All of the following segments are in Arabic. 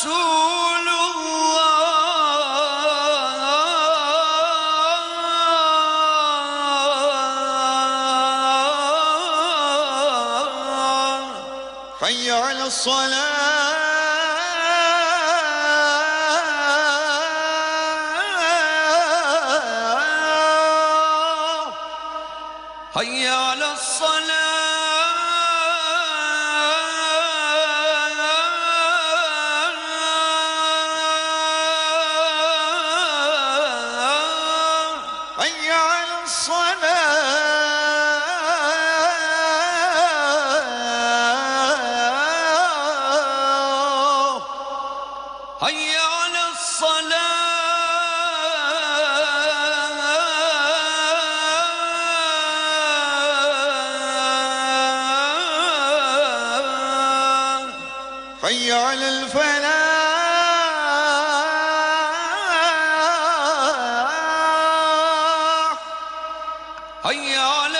رسول الله. حي على الصلاة. حي على الصلاة. الصلاة. حي على الصلاة. حي على الفلاح. حي على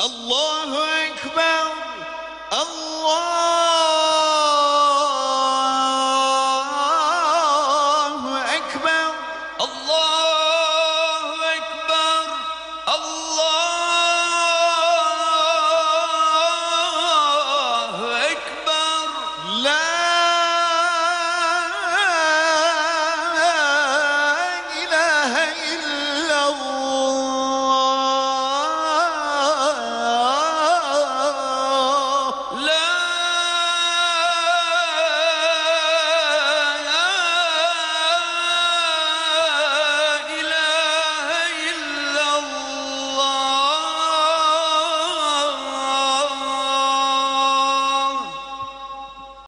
الله